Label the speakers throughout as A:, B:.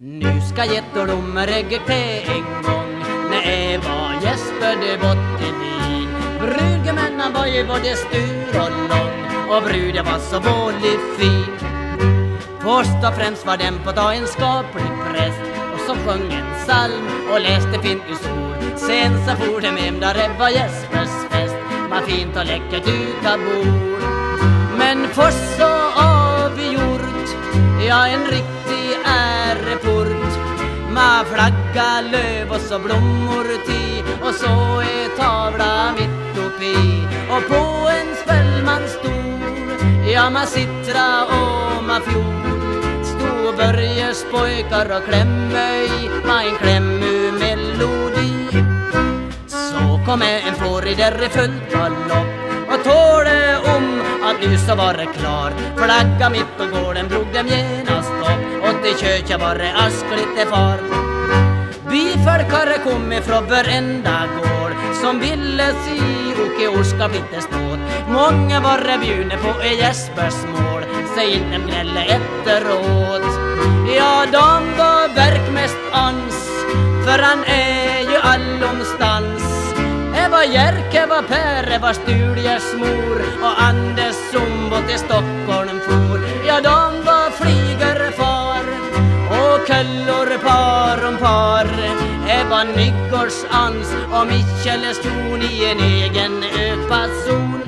A: Nu ska gettordomar ägge en gång när Eva gäspade bort i byn. Brudgummen han var ju både stur och lång och bruden var så vålig fin. Först och främst var den på ta en skaplig präst och så sjöng en psalm och läste fint ur sol. Sen så for de hem där Eva Jespers fest var fint och läckert uta bord. Men först så avgjort, ja en riktig flagga, löv och så blommor ti och så är tavla mitt uppe och på en spellman stor ja man sittra och man fjol stod Börjes pojkar och klämme i man en klämmu melodi. Så kom en fårig där i fullt galopp och tåle om att nu så var det klar Flagga mitt på gården drog dem genast upp och till köket var det askligt far Byfolkare kom ifrån varenda gård. Som ville se Oke orska inte ståt Många var bjudna på i Jespers mål. Säg inte gnälla efteråt. Ja, de var verk mest ans För han är ju allomstans. Var Jerke, var Per, var Stuliers mor och Anders som var till Stockholm for. Nygårds ans och Michelles stod i en egen öpason.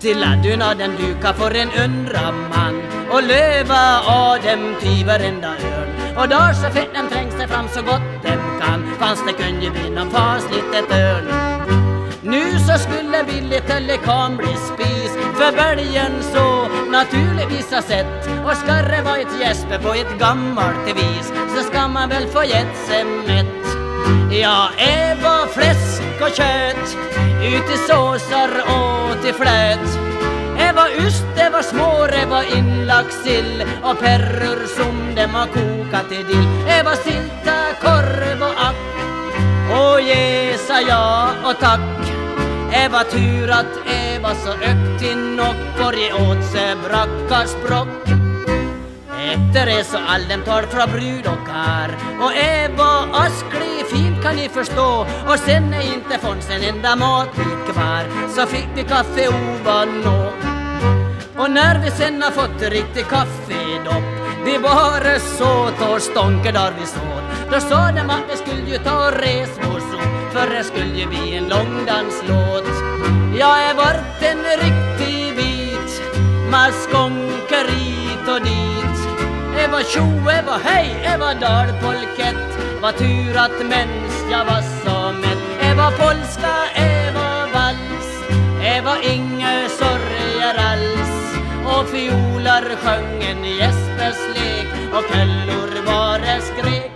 A: Till addunaden duka för en undra man och löva av dem till varenda örn. Och där så fick den trängs sig fram så gott den kan, fanns det kunde bli någon fasligt ett örn. Nu så skulle Billy Telekom bli spis för bälgen så naturligtvis ha sett och ska det vara ett gäspe på ett gammalt vis så ska man väl få gett sig mätt. Ja, bara fläsk och kött ut i såsar och till flöt. Eva ost, det var små, det var inlagd sill och perror som dem har kokat i dill. var silta, korv och ack och ge sa ja och tack. Eva tur att Eva så ökt i nock får åt sig brackarspråck. Efter det så all dem tar från brud och kar och Eva kan ni förstå och sen är inte fanns en enda matbit kvar så fick vi kaffe ovanå. Och när vi sen har fått riktig kaffedopp vi bara såt och stånke där vi står då sa de att vi skulle ju ta och res vår sot för det skulle ju bli en långdanslåt. Jag är vart en riktig bit, man skånkar hit och dit. Eva tjo, Eva hej, Eva dalpolkett, var tur att mens jag var så mätt. Eva polska, Eva vals, Eva inga sorger alls. Och fiolar sjöng en Jespers lek och källor var det skrek